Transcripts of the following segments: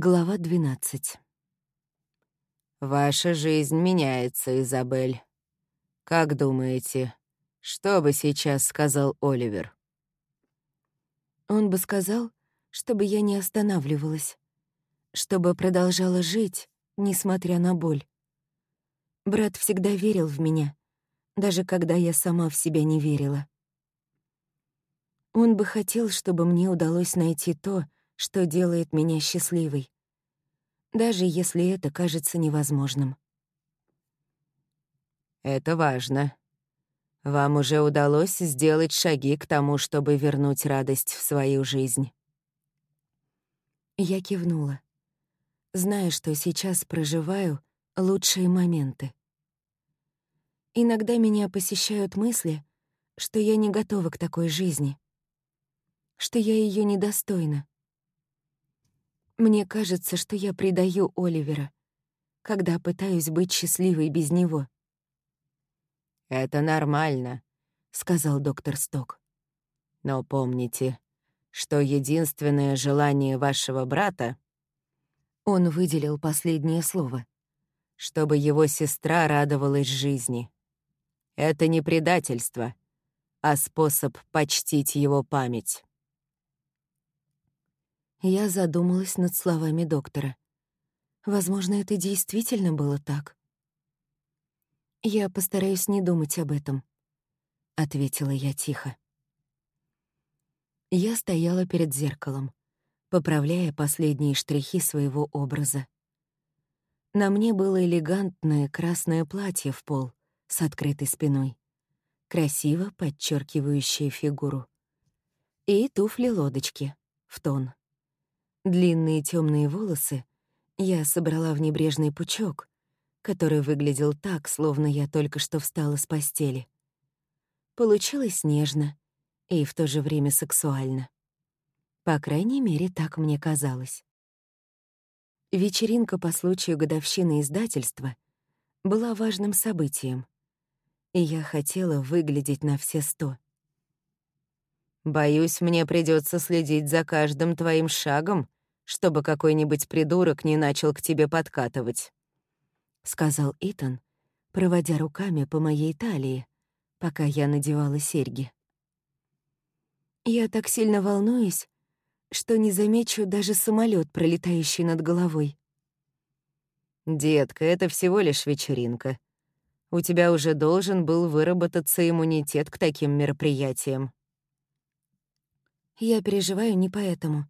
Глава 12. «Ваша жизнь меняется, Изабель. Как думаете, что бы сейчас сказал Оливер?» Он бы сказал, чтобы я не останавливалась, чтобы продолжала жить, несмотря на боль. Брат всегда верил в меня, даже когда я сама в себя не верила. Он бы хотел, чтобы мне удалось найти то, что делает меня счастливой, даже если это кажется невозможным. Это важно. Вам уже удалось сделать шаги к тому, чтобы вернуть радость в свою жизнь. Я кивнула, зная, что сейчас проживаю лучшие моменты. Иногда меня посещают мысли, что я не готова к такой жизни, что я ее недостойна. Мне кажется, что я предаю Оливера, когда пытаюсь быть счастливой без него. «Это нормально», — сказал доктор Сток. «Но помните, что единственное желание вашего брата...» Он выделил последнее слово. «Чтобы его сестра радовалась жизни. Это не предательство, а способ почтить его память». Я задумалась над словами доктора. Возможно, это действительно было так. «Я постараюсь не думать об этом», — ответила я тихо. Я стояла перед зеркалом, поправляя последние штрихи своего образа. На мне было элегантное красное платье в пол с открытой спиной, красиво подчеркивающее фигуру, и туфли-лодочки в тон. Длинные темные волосы я собрала в небрежный пучок, который выглядел так, словно я только что встала с постели. Получилось нежно и в то же время сексуально. По крайней мере, так мне казалось. Вечеринка по случаю годовщины издательства была важным событием, и я хотела выглядеть на все сто. «Боюсь, мне придется следить за каждым твоим шагом», чтобы какой-нибудь придурок не начал к тебе подкатывать», — сказал Итан, проводя руками по моей талии, пока я надевала серьги. «Я так сильно волнуюсь, что не замечу даже самолет, пролетающий над головой». «Детка, это всего лишь вечеринка. У тебя уже должен был выработаться иммунитет к таким мероприятиям». «Я переживаю не поэтому»,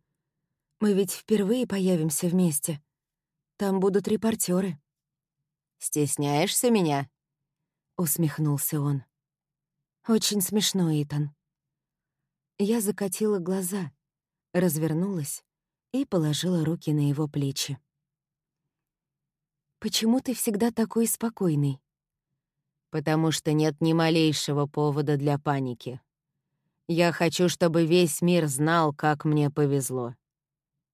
мы ведь впервые появимся вместе. Там будут репортеры. «Стесняешься меня?» — усмехнулся он. «Очень смешно, Итан». Я закатила глаза, развернулась и положила руки на его плечи. «Почему ты всегда такой спокойный?» «Потому что нет ни малейшего повода для паники. Я хочу, чтобы весь мир знал, как мне повезло.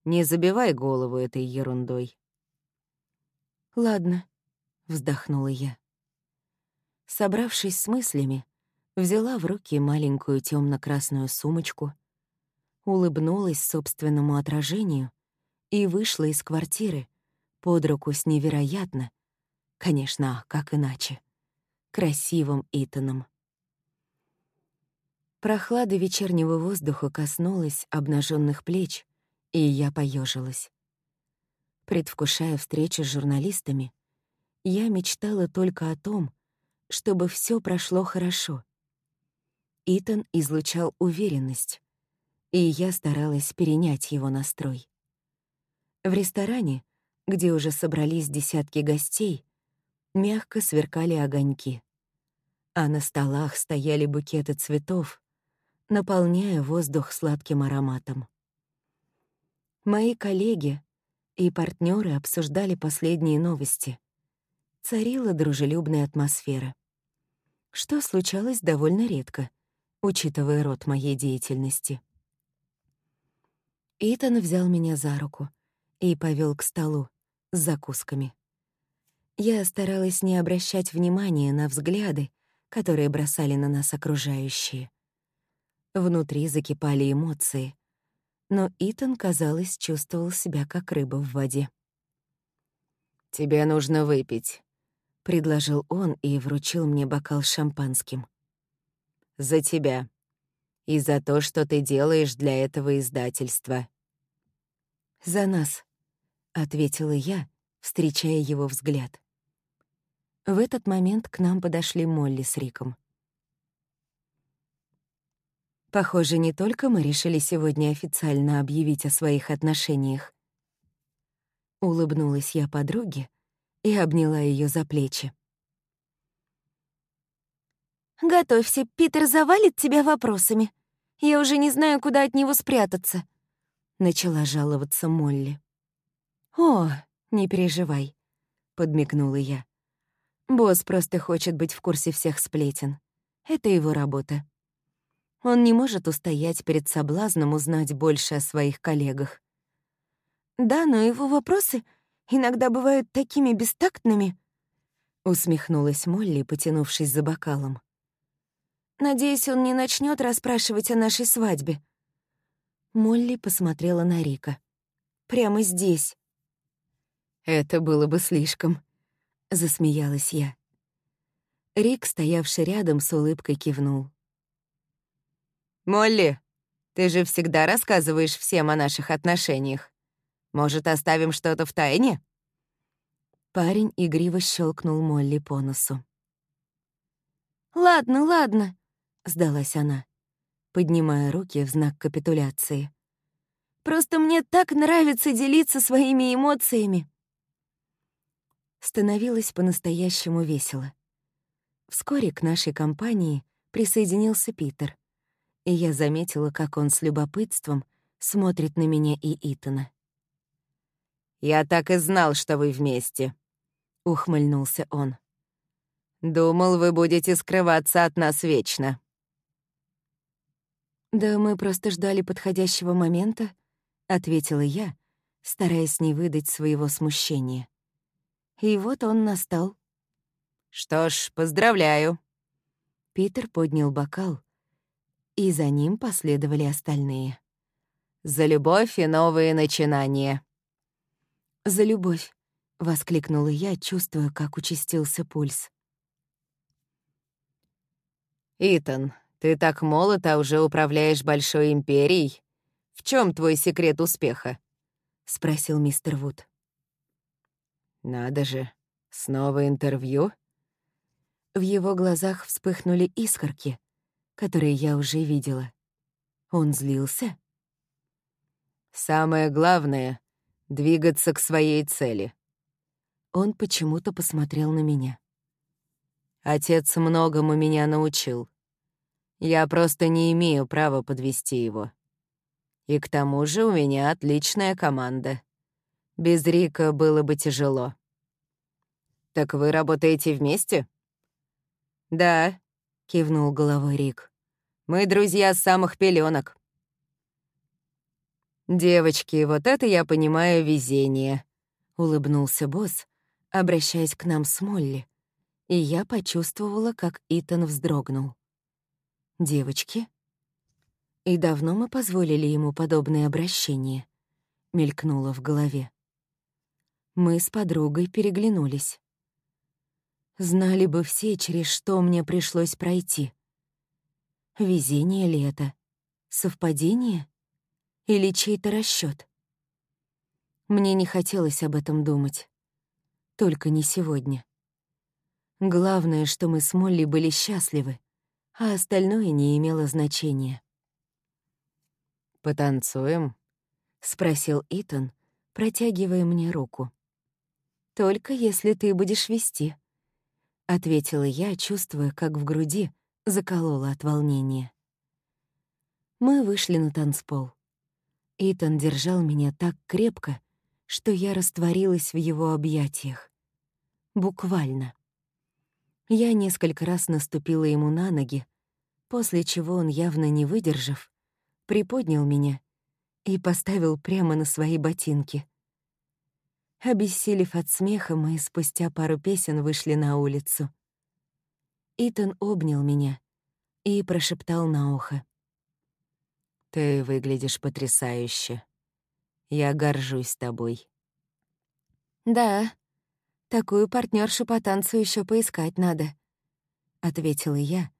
Не забивай голову этой ерундой. «Ладно», — вздохнула я. Собравшись с мыслями, взяла в руки маленькую темно красную сумочку, улыбнулась собственному отражению и вышла из квартиры под руку с невероятно, конечно, как иначе, красивым Итаном. Прохлада вечернего воздуха коснулась обнаженных плеч, и я поежилась. Предвкушая встречу с журналистами, я мечтала только о том, чтобы все прошло хорошо. Итан излучал уверенность, и я старалась перенять его настрой. В ресторане, где уже собрались десятки гостей, мягко сверкали огоньки, а на столах стояли букеты цветов, наполняя воздух сладким ароматом. Мои коллеги и партнеры обсуждали последние новости. Царила дружелюбная атмосфера. Что случалось довольно редко, учитывая род моей деятельности. Итан взял меня за руку и повел к столу с закусками. Я старалась не обращать внимания на взгляды, которые бросали на нас окружающие. Внутри закипали эмоции — но Итан, казалось, чувствовал себя как рыба в воде. «Тебе нужно выпить», — предложил он и вручил мне бокал шампанским. «За тебя. И за то, что ты делаешь для этого издательства». «За нас», — ответила я, встречая его взгляд. В этот момент к нам подошли Молли с Риком. Похоже, не только мы решили сегодня официально объявить о своих отношениях. Улыбнулась я подруге и обняла ее за плечи. «Готовься, Питер завалит тебя вопросами. Я уже не знаю, куда от него спрятаться», — начала жаловаться Молли. «О, не переживай», — подмигнула я. «Босс просто хочет быть в курсе всех сплетен. Это его работа». Он не может устоять перед соблазном узнать больше о своих коллегах. «Да, но его вопросы иногда бывают такими бестактными», — усмехнулась Молли, потянувшись за бокалом. «Надеюсь, он не начнет расспрашивать о нашей свадьбе». Молли посмотрела на Рика. «Прямо здесь». «Это было бы слишком», — засмеялась я. Рик, стоявший рядом, с улыбкой кивнул. «Молли, ты же всегда рассказываешь всем о наших отношениях. Может, оставим что-то в тайне?» Парень игриво щелкнул Молли по носу. «Ладно, ладно», — сдалась она, поднимая руки в знак капитуляции. «Просто мне так нравится делиться своими эмоциями». Становилось по-настоящему весело. Вскоре к нашей компании присоединился Питер — и я заметила, как он с любопытством смотрит на меня и Итана. «Я так и знал, что вы вместе», — ухмыльнулся он. «Думал, вы будете скрываться от нас вечно». «Да мы просто ждали подходящего момента», — ответила я, стараясь не выдать своего смущения. И вот он настал. «Что ж, поздравляю». Питер поднял бокал, и за ним последовали остальные. «За любовь и новые начинания!» «За любовь!» — воскликнула я, чувствуя, как участился пульс. «Итан, ты так молод, а уже управляешь большой империей. В чем твой секрет успеха?» — спросил мистер Вуд. «Надо же, снова интервью?» В его глазах вспыхнули искорки, которые я уже видела. Он злился? «Самое главное — двигаться к своей цели». Он почему-то посмотрел на меня. «Отец многому меня научил. Я просто не имею права подвести его. И к тому же у меня отличная команда. Без Рика было бы тяжело». «Так вы работаете вместе?» «Да», — кивнул головой Рик. «Мы друзья с самых пеленок. «Девочки, вот это я понимаю везение», — улыбнулся босс, обращаясь к нам с Молли, и я почувствовала, как Итан вздрогнул. «Девочки?» «И давно мы позволили ему подобное обращение?» — мелькнуло в голове. Мы с подругой переглянулись. Знали бы все, через что мне пришлось пройти. Везение ли это? Совпадение? Или чей-то расчет? Мне не хотелось об этом думать. Только не сегодня. Главное, что мы с Молли были счастливы, а остальное не имело значения. «Потанцуем?» — спросил Итан, протягивая мне руку. «Только если ты будешь вести», — ответила я, чувствуя, как в груди заколола от волнения. Мы вышли на танцпол. Итан держал меня так крепко, что я растворилась в его объятиях. Буквально. Я несколько раз наступила ему на ноги, после чего он, явно не выдержав, приподнял меня и поставил прямо на свои ботинки — Обессилев от смеха, мы спустя пару песен вышли на улицу. Итан обнял меня и прошептал на ухо. Ты выглядишь потрясающе. Я горжусь тобой. Да, такую партнершу по танцу еще поискать надо, ответила я,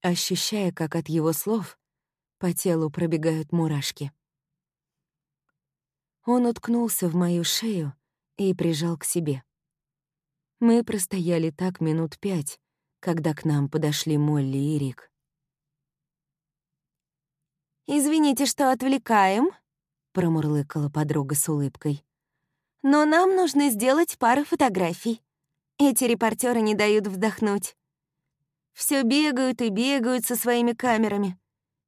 ощущая, как от его слов по телу пробегают мурашки. Он уткнулся в мою шею и прижал к себе. Мы простояли так минут пять, когда к нам подошли Молли и Рик. «Извините, что отвлекаем», — промурлыкала подруга с улыбкой. «Но нам нужно сделать пару фотографий. Эти репортеры не дают вздохнуть. Все бегают и бегают со своими камерами.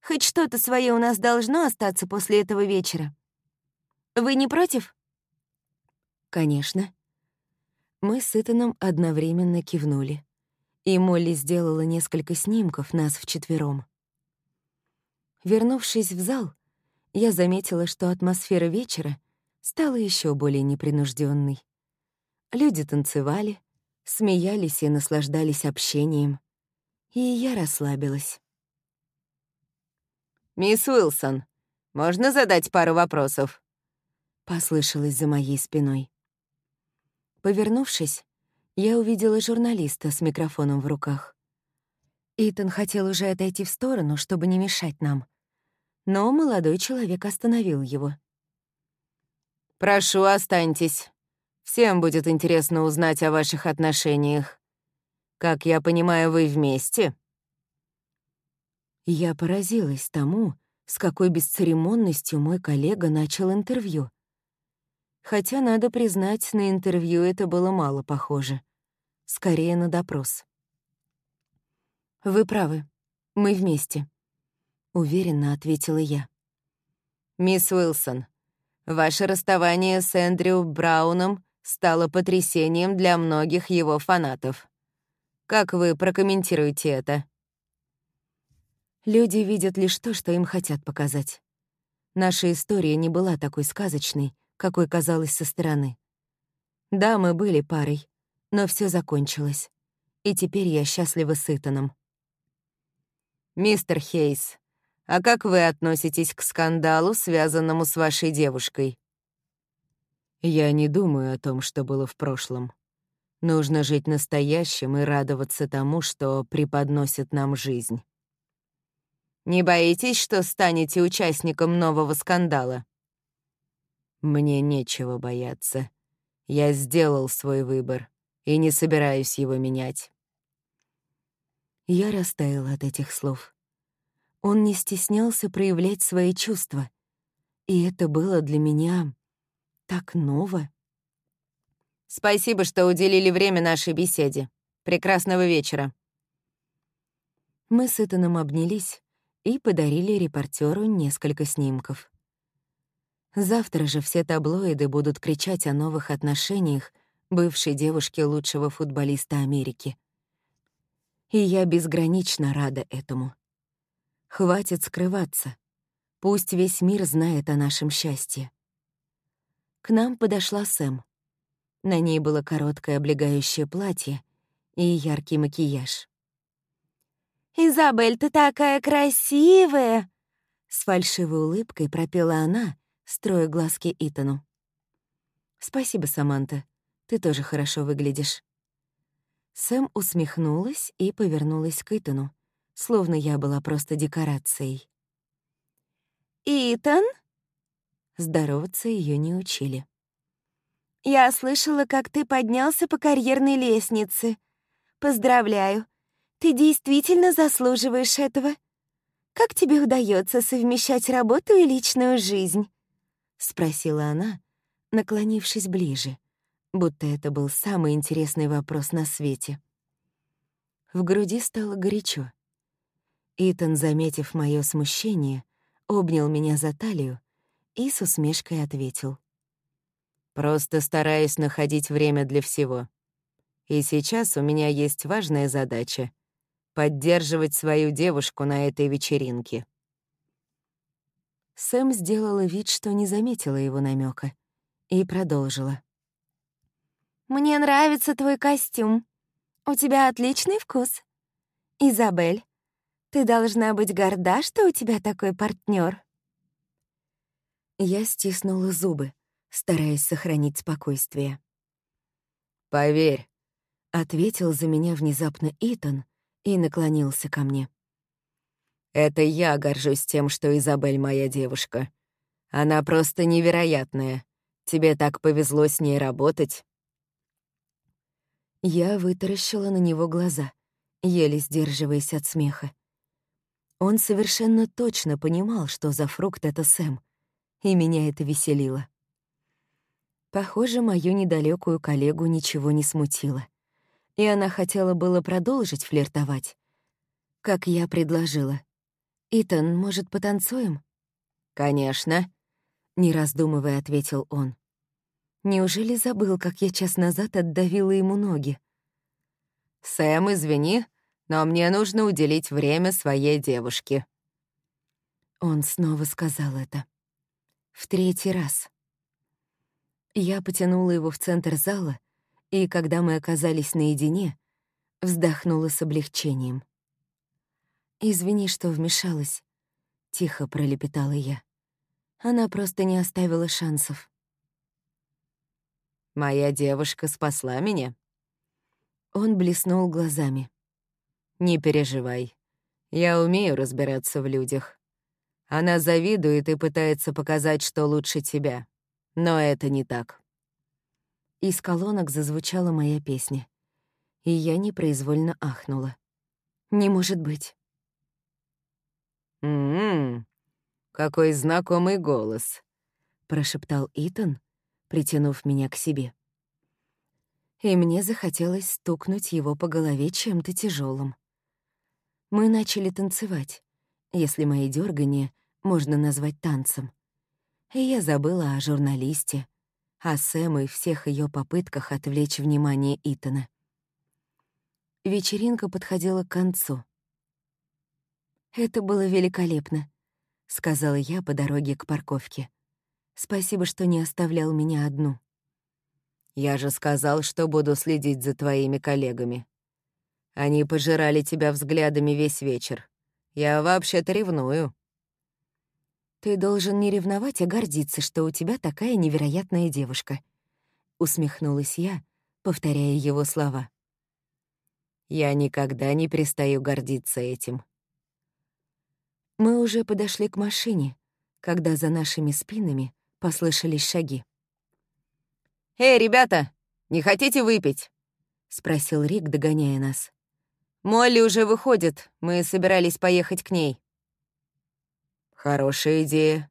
Хоть что-то свое у нас должно остаться после этого вечера. Вы не против?» «Конечно». Мы с Итаном одновременно кивнули, и Молли сделала несколько снимков нас вчетвером. Вернувшись в зал, я заметила, что атмосфера вечера стала еще более непринужденной. Люди танцевали, смеялись и наслаждались общением, и я расслабилась. «Мисс Уилсон, можно задать пару вопросов?» — послышалось за моей спиной. Повернувшись, я увидела журналиста с микрофоном в руках. Итан хотел уже отойти в сторону, чтобы не мешать нам, но молодой человек остановил его. «Прошу, останьтесь. Всем будет интересно узнать о ваших отношениях. Как я понимаю, вы вместе?» Я поразилась тому, с какой бесцеремонностью мой коллега начал интервью. Хотя, надо признать, на интервью это было мало похоже. Скорее на допрос. «Вы правы. Мы вместе», уверенно ответила я. «Мисс Уилсон, ваше расставание с Эндрю Брауном стало потрясением для многих его фанатов. Как вы прокомментируете это?» Люди видят лишь то, что им хотят показать. Наша история не была такой сказочной, какой казалась со стороны. Да, мы были парой, но все закончилось. И теперь я счастлива с Итаном. «Мистер Хейс, а как вы относитесь к скандалу, связанному с вашей девушкой? Я не думаю о том, что было в прошлом. Нужно жить настоящим и радоваться тому, что преподносит нам жизнь. Не боитесь, что станете участником нового скандала? Мне нечего бояться. Я сделал свой выбор и не собираюсь его менять. Я растаяла от этих слов. Он не стеснялся проявлять свои чувства. И это было для меня так ново. Спасибо, что уделили время нашей беседе. Прекрасного вечера. Мы с Итаном обнялись и подарили репортеру несколько снимков. Завтра же все таблоиды будут кричать о новых отношениях бывшей девушки лучшего футболиста Америки. И я безгранично рада этому. Хватит скрываться. Пусть весь мир знает о нашем счастье. К нам подошла Сэм. На ней было короткое облегающее платье и яркий макияж. «Изабель, ты такая красивая!» С фальшивой улыбкой пропела она, строя глазки Итану. «Спасибо, Саманта. Ты тоже хорошо выглядишь». Сэм усмехнулась и повернулась к Итану, словно я была просто декорацией. «Итан?» Здороваться ее не учили. «Я слышала, как ты поднялся по карьерной лестнице. Поздравляю. Ты действительно заслуживаешь этого. Как тебе удается совмещать работу и личную жизнь?» — спросила она, наклонившись ближе, будто это был самый интересный вопрос на свете. В груди стало горячо. Итан, заметив мое смущение, обнял меня за талию и с усмешкой ответил. «Просто стараюсь находить время для всего. И сейчас у меня есть важная задача — поддерживать свою девушку на этой вечеринке». Сэм сделала вид, что не заметила его намека, и продолжила. «Мне нравится твой костюм. У тебя отличный вкус. Изабель, Ты должна быть горда, что у тебя такой партнер. Я стиснула зубы, стараясь сохранить спокойствие. «Поверь», — ответил за меня внезапно Итан и наклонился ко мне. «Это я горжусь тем, что Изабель моя девушка. Она просто невероятная. Тебе так повезло с ней работать». Я вытаращила на него глаза, еле сдерживаясь от смеха. Он совершенно точно понимал, что за фрукт это Сэм, и меня это веселило. Похоже, мою недалекую коллегу ничего не смутило. И она хотела было продолжить флиртовать. Как я предложила. «Итан, может, потанцуем?» «Конечно», — не раздумывая ответил он. Неужели забыл, как я час назад отдавила ему ноги? «Сэм, извини, но мне нужно уделить время своей девушке». Он снова сказал это. В третий раз. Я потянула его в центр зала, и когда мы оказались наедине, вздохнула с облегчением. «Извини, что вмешалась», — тихо пролепетала я. Она просто не оставила шансов. «Моя девушка спасла меня?» Он блеснул глазами. «Не переживай. Я умею разбираться в людях. Она завидует и пытается показать, что лучше тебя. Но это не так». Из колонок зазвучала моя песня, и я непроизвольно ахнула. «Не может быть». «М-м-м, какой знакомый голос», — прошептал Итан, притянув меня к себе. И мне захотелось стукнуть его по голове чем-то тяжелым. Мы начали танцевать, если мои дергания можно назвать танцем. И я забыла о журналисте, о Сэм и всех ее попытках отвлечь внимание Итана. Вечеринка подходила к концу. «Это было великолепно», — сказала я по дороге к парковке. «Спасибо, что не оставлял меня одну». «Я же сказал, что буду следить за твоими коллегами. Они пожирали тебя взглядами весь вечер. Я вообще-то ревную». «Ты должен не ревновать, а гордиться, что у тебя такая невероятная девушка», — усмехнулась я, повторяя его слова. «Я никогда не перестаю гордиться этим». Мы уже подошли к машине, когда за нашими спинами послышались шаги. «Эй, ребята, не хотите выпить?» — спросил Рик, догоняя нас. «Молли уже выходит, мы собирались поехать к ней». «Хорошая идея».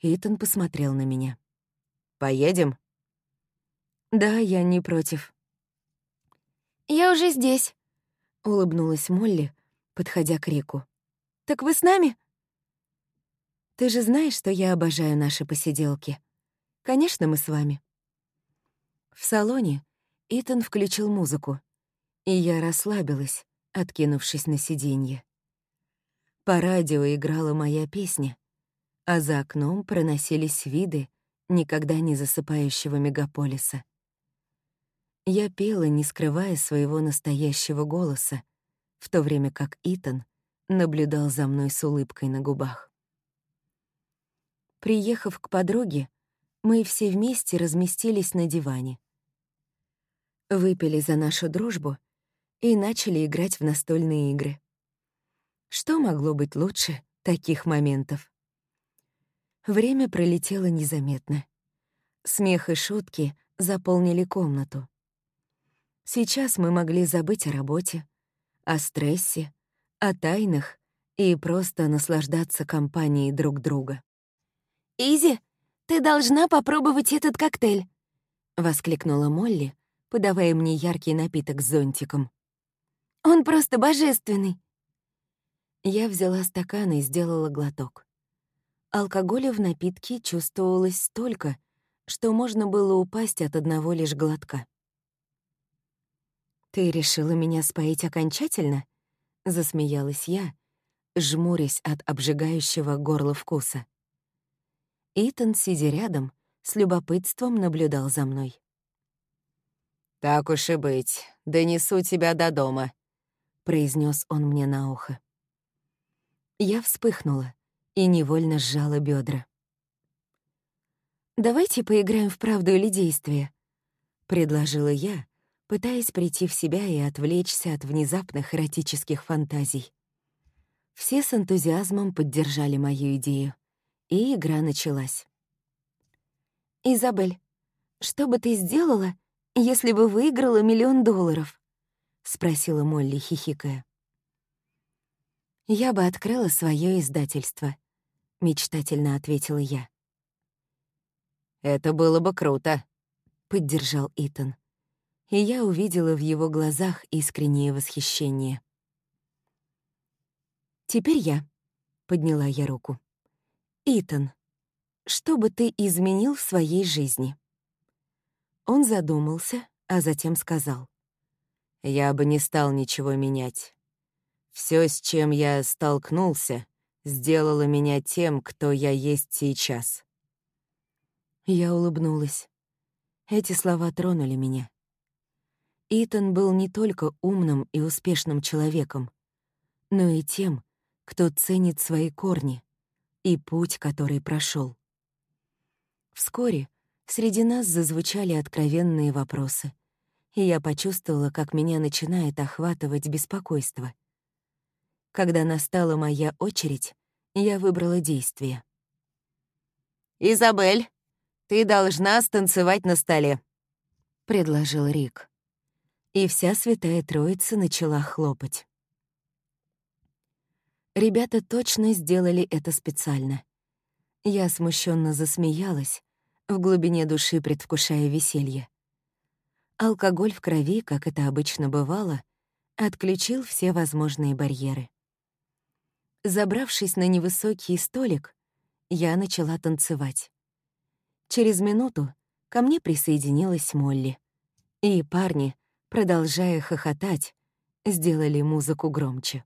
Итан посмотрел на меня. «Поедем?» «Да, я не против». «Я уже здесь», — улыбнулась Молли, подходя к Рику. «Так вы с нами?» «Ты же знаешь, что я обожаю наши посиделки. Конечно, мы с вами». В салоне Итан включил музыку, и я расслабилась, откинувшись на сиденье. По радио играла моя песня, а за окном проносились виды никогда не засыпающего мегаполиса. Я пела, не скрывая своего настоящего голоса, в то время как Итан наблюдал за мной с улыбкой на губах. Приехав к подруге, мы все вместе разместились на диване. Выпили за нашу дружбу и начали играть в настольные игры. Что могло быть лучше таких моментов? Время пролетело незаметно. Смех и шутки заполнили комнату. Сейчас мы могли забыть о работе, о стрессе, о тайнах и просто наслаждаться компанией друг друга. «Изи, ты должна попробовать этот коктейль!» — воскликнула Молли, подавая мне яркий напиток с зонтиком. «Он просто божественный!» Я взяла стакан и сделала глоток. Алкоголя в напитке чувствовалось столько, что можно было упасть от одного лишь глотка. «Ты решила меня споить окончательно?» — засмеялась я, жмурясь от обжигающего горла вкуса. Итан, сидя рядом, с любопытством наблюдал за мной. «Так уж и быть, донесу тебя до дома», — произнес он мне на ухо. Я вспыхнула и невольно сжала бедра. «Давайте поиграем в правду или действие», — предложила я, пытаясь прийти в себя и отвлечься от внезапных эротических фантазий. Все с энтузиазмом поддержали мою идею, и игра началась. «Изабель, что бы ты сделала, если бы выиграла миллион долларов?» — спросила Молли, хихикая. «Я бы открыла свое издательство», — мечтательно ответила я. «Это было бы круто», — поддержал Итан. И я увидела в его глазах искреннее восхищение. «Теперь я», — подняла я руку. «Итан, что бы ты изменил в своей жизни?» Он задумался, а затем сказал. «Я бы не стал ничего менять. Все, с чем я столкнулся, сделало меня тем, кто я есть сейчас». Я улыбнулась. Эти слова тронули меня. Итан был не только умным и успешным человеком, но и тем, кто ценит свои корни и путь, который прошел. Вскоре среди нас зазвучали откровенные вопросы, и я почувствовала, как меня начинает охватывать беспокойство. Когда настала моя очередь, я выбрала действие. «Изабель, ты должна станцевать на столе», — предложил Рик. И вся Святая Троица начала хлопать. Ребята точно сделали это специально. Я смущенно засмеялась, в глубине души предвкушая веселье. Алкоголь в крови, как это обычно бывало, отключил все возможные барьеры. Забравшись на невысокий столик, я начала танцевать. Через минуту ко мне присоединилась Молли. И парни, продолжая хохотать, сделали музыку громче.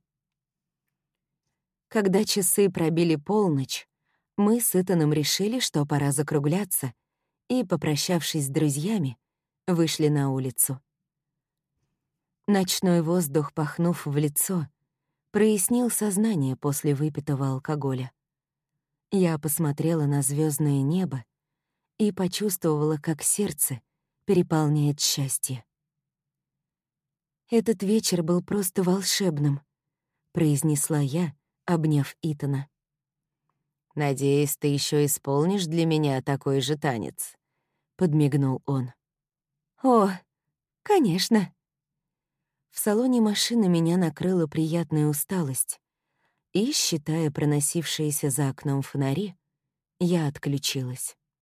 Когда часы пробили полночь, мы с Итаном решили, что пора закругляться, и, попрощавшись с друзьями, вышли на улицу. Ночной воздух, пахнув в лицо, прояснил сознание после выпитого алкоголя. Я посмотрела на звездное небо и почувствовала, как сердце переполняет счастье. «Этот вечер был просто волшебным», — произнесла я, обняв Итана. «Надеюсь, ты еще исполнишь для меня такой же танец», — подмигнул он. «О, конечно». В салоне машины меня накрыла приятная усталость, и, считая проносившиеся за окном фонари, я отключилась.